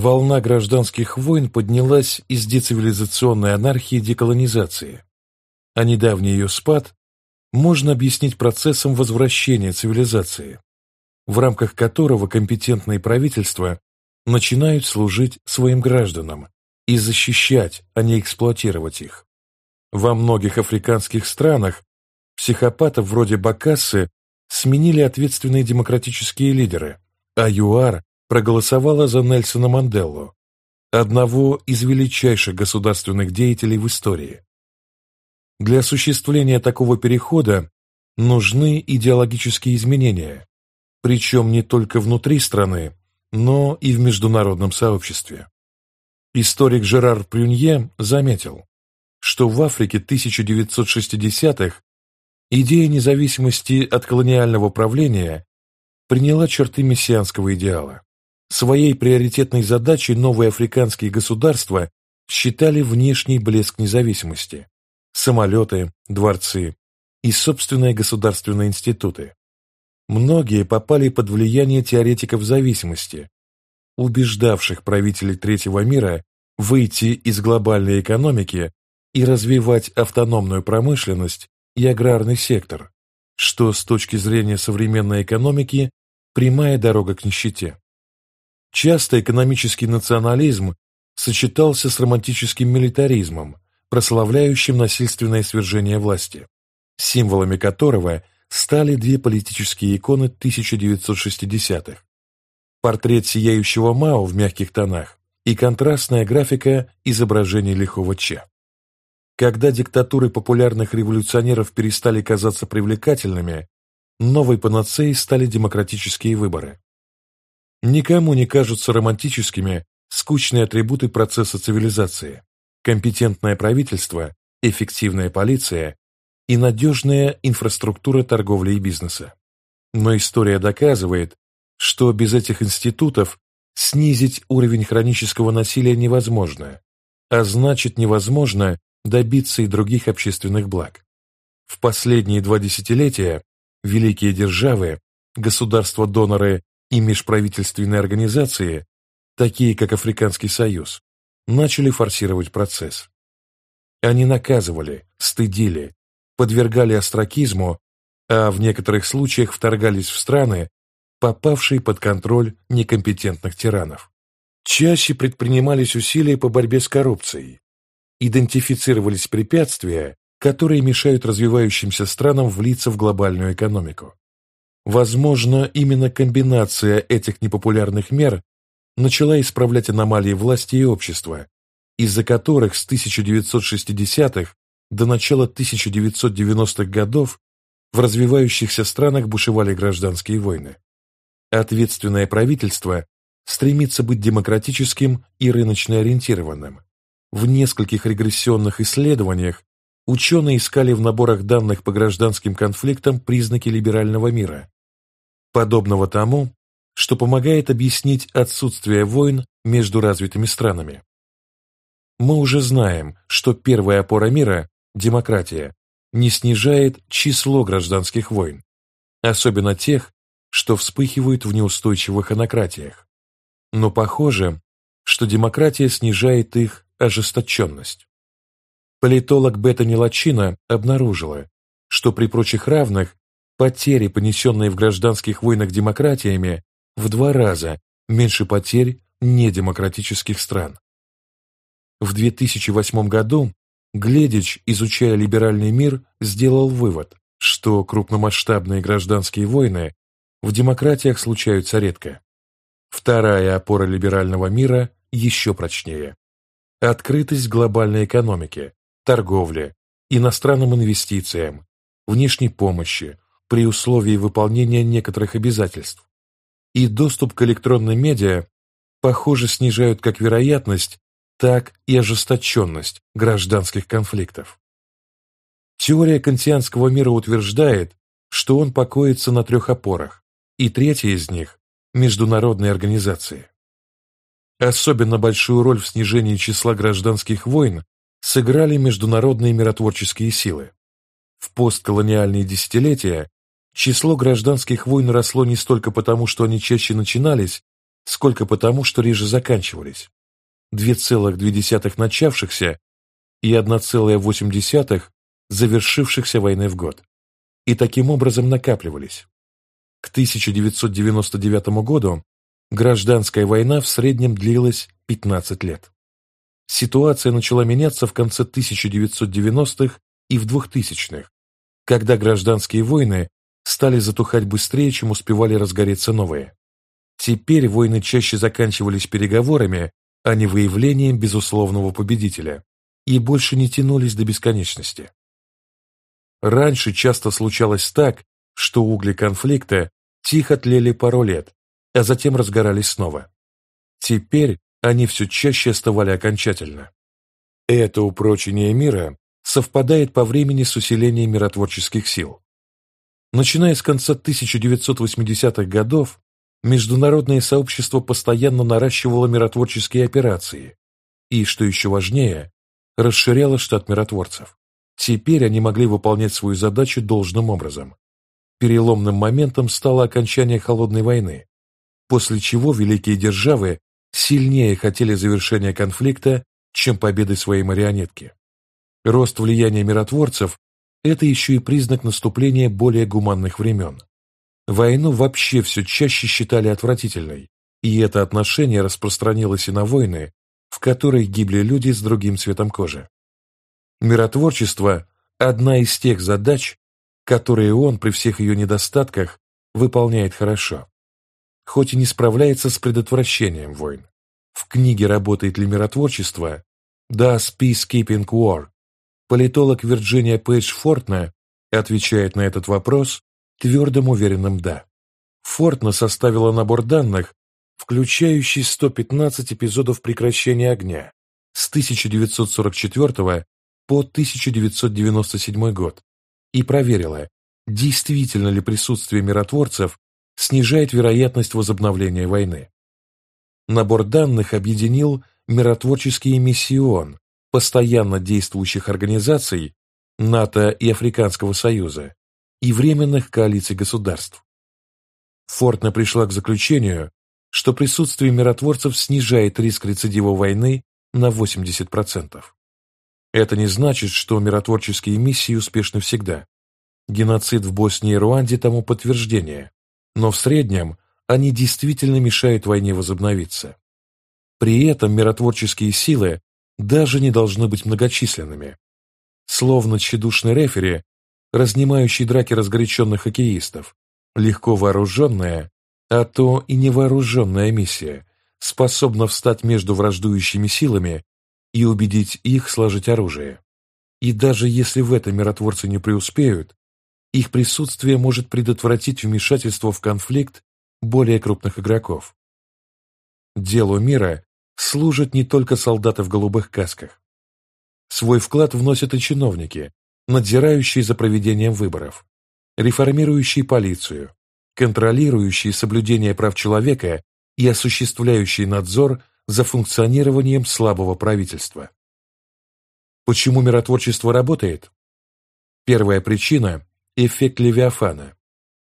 Волна гражданских войн поднялась из децивилизационной анархии деколонизации, а недавний ее спад можно объяснить процессом возвращения цивилизации, в рамках которого компетентные правительства начинают служить своим гражданам и защищать, а не эксплуатировать их. Во многих африканских странах психопатов вроде Бакассы сменили ответственные демократические лидеры, а ЮАР проголосовала за Нельсона Манделлу, одного из величайших государственных деятелей в истории. Для осуществления такого перехода нужны идеологические изменения, причем не только внутри страны, но и в международном сообществе. Историк Жерар Прюнье заметил, что в Африке 1960-х идея независимости от колониального правления приняла черты мессианского идеала. Своей приоритетной задачей новые африканские государства считали внешний блеск независимости, самолеты, дворцы и собственные государственные институты. Многие попали под влияние теоретиков зависимости, убеждавших правителей третьего мира выйти из глобальной экономики и развивать автономную промышленность и аграрный сектор, что с точки зрения современной экономики прямая дорога к нищете. Часто экономический национализм сочетался с романтическим милитаризмом, прославляющим насильственное свержение власти, символами которого стали две политические иконы 1960-х. Портрет сияющего Мао в мягких тонах и контрастная графика изображений лихого Че. Когда диктатуры популярных революционеров перестали казаться привлекательными, новой панацеей стали демократические выборы. Никому не кажутся романтическими скучные атрибуты процесса цивилизации, компетентное правительство, эффективная полиция и надежная инфраструктура торговли и бизнеса. Но история доказывает, что без этих институтов снизить уровень хронического насилия невозможно, а значит невозможно добиться и других общественных благ. В последние два десятилетия великие державы, государства-доноры и межправительственные организации, такие как Африканский Союз, начали форсировать процесс. Они наказывали, стыдили, подвергали остракизму, а в некоторых случаях вторгались в страны, попавшие под контроль некомпетентных тиранов. Чаще предпринимались усилия по борьбе с коррупцией, идентифицировались препятствия, которые мешают развивающимся странам влиться в глобальную экономику. Возможно, именно комбинация этих непопулярных мер начала исправлять аномалии власти и общества, из-за которых с 1960-х до начала 1990-х годов в развивающихся странах бушевали гражданские войны. Ответственное правительство стремится быть демократическим и рыночно ориентированным. В нескольких регрессионных исследованиях ученые искали в наборах данных по гражданским конфликтам признаки либерального мира, подобного тому, что помогает объяснить отсутствие войн между развитыми странами. Мы уже знаем, что первая опора мира, демократия, не снижает число гражданских войн, особенно тех, что вспыхивают в неустойчивых анократиях. Но похоже, что демократия снижает их ожесточенность. Политолог Бета Лачина обнаружила, что при прочих равных потери, понесенные в гражданских войнах демократиями, в два раза меньше потерь недемократических стран. В 2008 году Гледич, изучая либеральный мир, сделал вывод, что крупномасштабные гражданские войны в демократиях случаются редко. Вторая опора либерального мира еще прочнее. Открытость глобальной экономики, торговле, иностранным инвестициям, внешней помощи при условии выполнения некоторых обязательств. И доступ к электронным медиа, похоже, снижают как вероятность, так и ожесточенность гражданских конфликтов. Теория кантианского мира утверждает, что он покоится на трех опорах, и третья из них – международные организации. Особенно большую роль в снижении числа гражданских войн сыграли международные миротворческие силы. В постколониальные десятилетия число гражданских войн росло не столько потому, что они чаще начинались, сколько потому, что реже заканчивались. 2,2 начавшихся и 1,8 завершившихся войны в год. И таким образом накапливались. К 1999 году гражданская война в среднем длилась 15 лет. Ситуация начала меняться в конце 1990-х и в 2000-х, когда гражданские войны стали затухать быстрее, чем успевали разгореться новые. Теперь войны чаще заканчивались переговорами, а не выявлением безусловного победителя, и больше не тянулись до бесконечности. Раньше часто случалось так, что угли конфликта тихо тлели пару лет, а затем разгорались снова. Теперь они все чаще остывали окончательно. Это упрочение мира совпадает по времени с усилением миротворческих сил. Начиная с конца 1980-х годов, международное сообщество постоянно наращивало миротворческие операции и, что еще важнее, расширяло штат миротворцев. Теперь они могли выполнять свою задачу должным образом. Переломным моментом стало окончание Холодной войны, после чего великие державы сильнее хотели завершения конфликта, чем победы своей марионетки. Рост влияния миротворцев – это еще и признак наступления более гуманных времен. Войну вообще все чаще считали отвратительной, и это отношение распространилось и на войны, в которых гибли люди с другим цветом кожи. Миротворчество – одна из тех задач, которые он при всех ее недостатках выполняет хорошо. Хоть и не справляется с предотвращением войн. В книге «Работает ли миротворчество» «Does Peacekeeping War» политолог Вирджиния Пейдж Фортна отвечает на этот вопрос твердым уверенным «да». Фортна составила набор данных, включающий 115 эпизодов прекращения огня с 1944 по 1997 год и проверила, действительно ли присутствие миротворцев снижает вероятность возобновления войны. Набор данных объединил миротворческие миссии ООН, постоянно действующих организаций НАТО и Африканского Союза, и временных коалиций государств. Фортна пришла к заключению, что присутствие миротворцев снижает риск рецидива войны на 80%. Это не значит, что миротворческие миссии успешны всегда. Геноцид в Боснии и Руанде тому подтверждение, но в среднем они действительно мешают войне возобновиться. При этом миротворческие силы даже не должны быть многочисленными. Словно тщедушный рефери, разнимающий драки разгоряченных хоккеистов, легко вооруженная, а то и невооруженная миссия, способна встать между враждующими силами и убедить их сложить оружие. И даже если в этом миротворцы не преуспеют, их присутствие может предотвратить вмешательство в конфликт более крупных игроков. Делу мира служат не только солдаты в голубых касках. Свой вклад вносят и чиновники, надзирающие за проведением выборов, реформирующие полицию, контролирующие соблюдение прав человека и осуществляющие надзор за функционированием слабого правительства. Почему миротворчество работает? Первая причина – эффект Левиафана.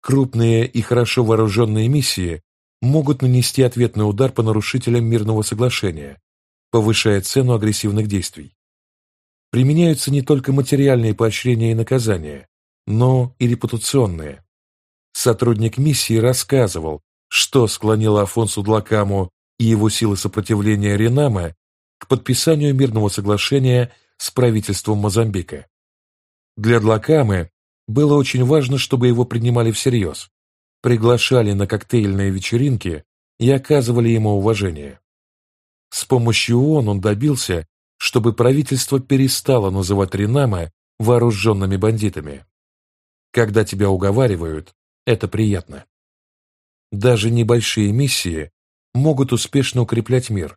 Крупные и хорошо вооруженные миссии могут нанести ответный удар по нарушителям мирного соглашения, повышая цену агрессивных действий. Применяются не только материальные поощрения и наказания, но и репутационные. Сотрудник миссии рассказывал, что склонило Афонсу Длакаму и его силы сопротивления Ренама к подписанию мирного соглашения с правительством Мозамбика. Для Длакамы было очень важно, чтобы его принимали всерьез, приглашали на коктейльные вечеринки и оказывали ему уважение. С помощью ООН он добился, чтобы правительство перестало называть Ренама вооруженными бандитами. Когда тебя уговаривают, это приятно. Даже небольшие миссии могут успешно укреплять мир,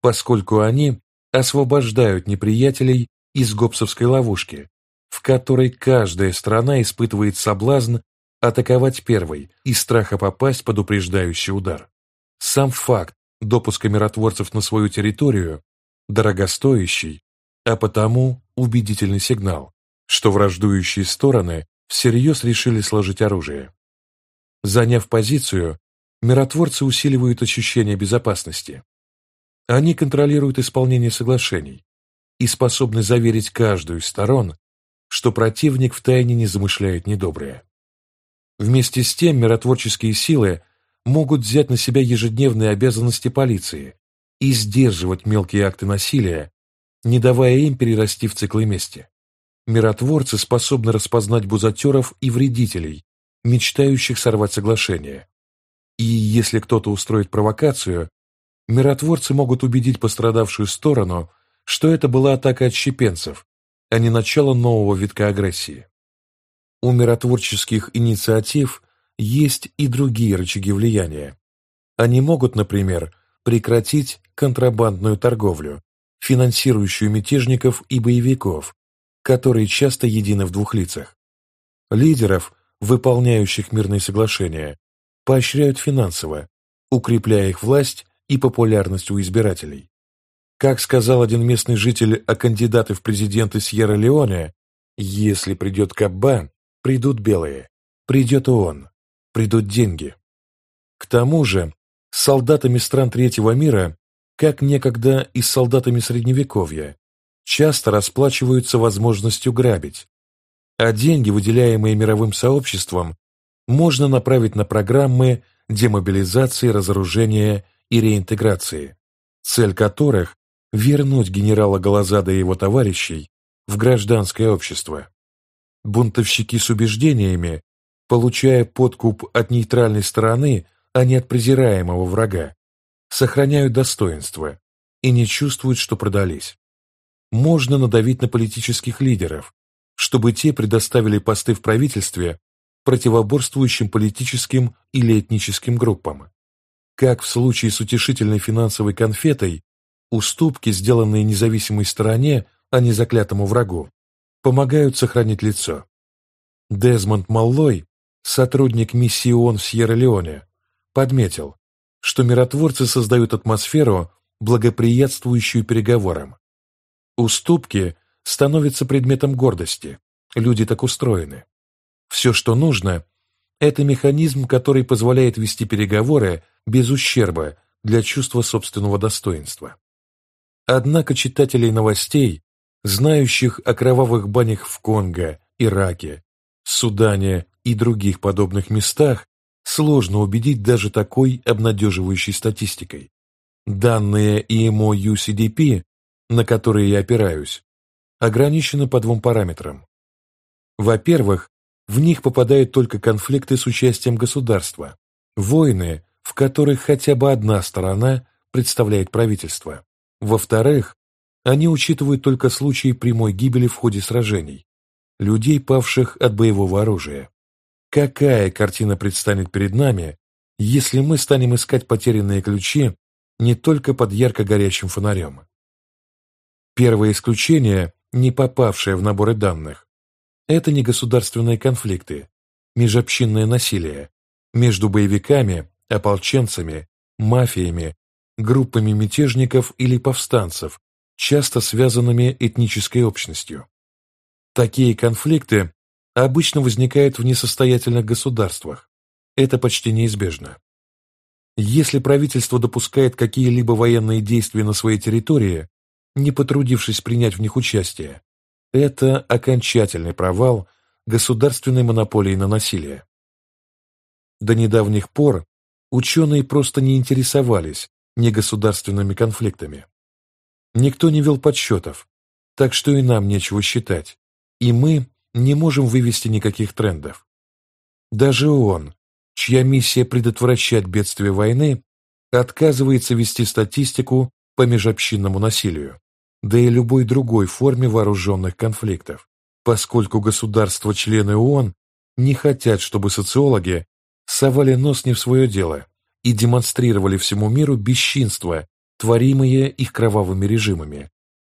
поскольку они освобождают неприятелей из гопсовской ловушки, в которой каждая страна испытывает соблазн атаковать первой из страха попасть под упреждающий удар. Сам факт допуска миротворцев на свою территорию дорогостоящий, а потому убедительный сигнал, что враждующие стороны всерьез решили сложить оружие. Заняв позицию, миротворцы усиливают ощущение безопасности. Они контролируют исполнение соглашений и способны заверить каждую из сторон, что противник втайне не замышляет недоброе. Вместе с тем миротворческие силы могут взять на себя ежедневные обязанности полиции и сдерживать мелкие акты насилия, не давая им перерасти в циклы мести. Миротворцы способны распознать бузатеров и вредителей, мечтающих сорвать соглашение. И если кто-то устроит провокацию, миротворцы могут убедить пострадавшую сторону, что это была атака отщепенцев, а не начало нового витка агрессии. У миротворческих инициатив есть и другие рычаги влияния. Они могут, например, прекратить контрабандную торговлю, финансирующую мятежников и боевиков, которые часто едины в двух лицах. Лидеров, выполняющих мирные соглашения, поощряют финансово, укрепляя их власть и популярность у избирателей. Как сказал один местный житель о кандидаты в президенты Сьерра-Леоне, если придет Кабба, придут белые, придет он, придут деньги. К тому же, с солдатами стран третьего мира, как некогда и с солдатами Средневековья, часто расплачиваются возможностью грабить, а деньги, выделяемые мировым сообществом, можно направить на программы демобилизации, разоружения и реинтеграции, цель которых – вернуть генерала Голозада и его товарищей в гражданское общество. Бунтовщики с убеждениями, получая подкуп от нейтральной стороны, а не от презираемого врага, сохраняют достоинство и не чувствуют, что продались. Можно надавить на политических лидеров, чтобы те предоставили посты в правительстве противоборствующим политическим или этническим группам. Как в случае с утешительной финансовой конфетой, уступки, сделанные независимой стороне, а не заклятому врагу, помогают сохранить лицо. Дезмонд Маллой, сотрудник миссии ООН в Сьерра-Леоне, подметил, что миротворцы создают атмосферу, благоприятствующую переговорам. Уступки становятся предметом гордости, люди так устроены. Все, что нужно, это механизм, который позволяет вести переговоры без ущерба для чувства собственного достоинства. Однако читателей новостей, знающих о кровавых банях в Конго, Ираке, Судане и других подобных местах, сложно убедить даже такой обнадеживающей статистикой. Данные ИМО UCDP, на которые я опираюсь, ограничены по двум параметрам. Во-первых, в них попадают только конфликты с участием государства, войны, в которых хотя бы одна сторона представляет правительство. Во-вторых, они учитывают только случаи прямой гибели в ходе сражений, людей, павших от боевого оружия. Какая картина предстанет перед нами, если мы станем искать потерянные ключи не только под ярко горящим фонарем? Первое исключение, не попавшее в наборы данных, это не государственные конфликты, межобщинное насилие между боевиками, ополченцами, мафиями, группами мятежников или повстанцев, часто связанными этнической общностью. Такие конфликты обычно возникают в несостоятельных государствах. Это почти неизбежно. Если правительство допускает какие-либо военные действия на своей территории, не потрудившись принять в них участие, это окончательный провал государственной монополии на насилие. До недавних пор ученые просто не интересовались негосударственными конфликтами. Никто не вел подсчетов, так что и нам нечего считать, и мы не можем вывести никаких трендов. Даже он, чья миссия предотвращать бедствие войны, отказывается вести статистику по межобщинному насилию да и любой другой форме вооруженных конфликтов, поскольку государства-члены ООН не хотят, чтобы социологи совали нос не в свое дело и демонстрировали всему миру бесчинство, творимые их кровавыми режимами,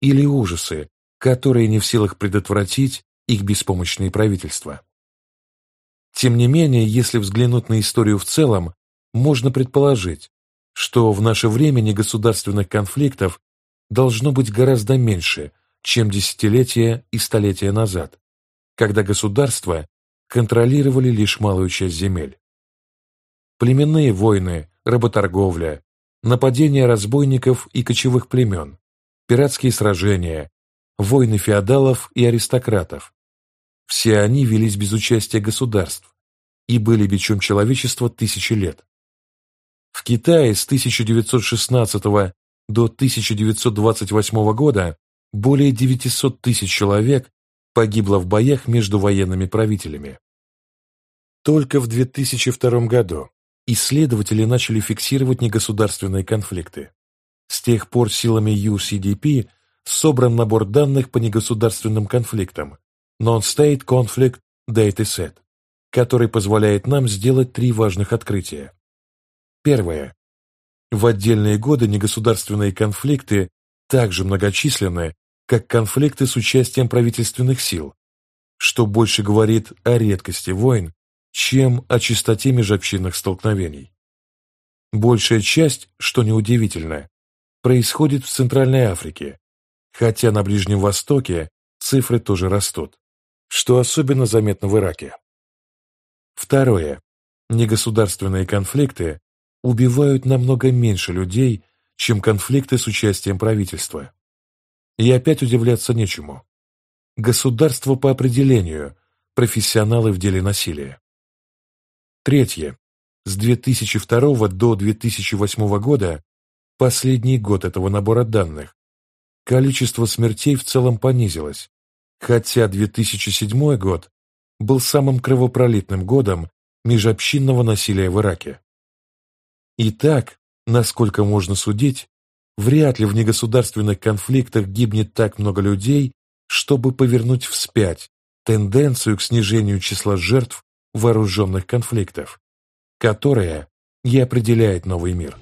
или ужасы, которые не в силах предотвратить их беспомощные правительства. Тем не менее, если взглянуть на историю в целом, можно предположить, что в наше время негосударственных конфликтов должно быть гораздо меньше, чем десятилетия и столетия назад, когда государства контролировали лишь малую часть земель. племенные войны, работорговля, нападения разбойников и кочевых племен, пиратские сражения, войны феодалов и аристократов. Все они велись без участия государств и были бичом человечества тысячи лет. В Китае с 1916 до 1928 года более 900 тысяч человек погибло в боях между военными правителями. Только в 2002 году исследователи начали фиксировать негосударственные конфликты. С тех пор силами UCDP собран набор данных по негосударственным конфликтам Non-State Conflict Dataset, который позволяет нам сделать три важных открытия. Первое. В отдельные годы негосударственные конфликты также многочисленны, как конфликты с участием правительственных сил, что больше говорит о редкости войн, чем о частоте межобщинных столкновений. Большая часть, что неудивительно, происходит в Центральной Африке, хотя на Ближнем Востоке цифры тоже растут, что особенно заметно в Ираке. Второе. Негосударственные конфликты убивают намного меньше людей, чем конфликты с участием правительства. И опять удивляться нечему. Государство по определению – профессионалы в деле насилия. Третье. С 2002 до 2008 года, последний год этого набора данных, количество смертей в целом понизилось, хотя 2007 год был самым кровопролитным годом межобщинного насилия в Ираке. Итак, насколько можно судить, вряд ли в негосударственных конфликтах гибнет так много людей, чтобы повернуть вспять тенденцию к снижению числа жертв вооруженных конфликтов, которая и определяет новый мир.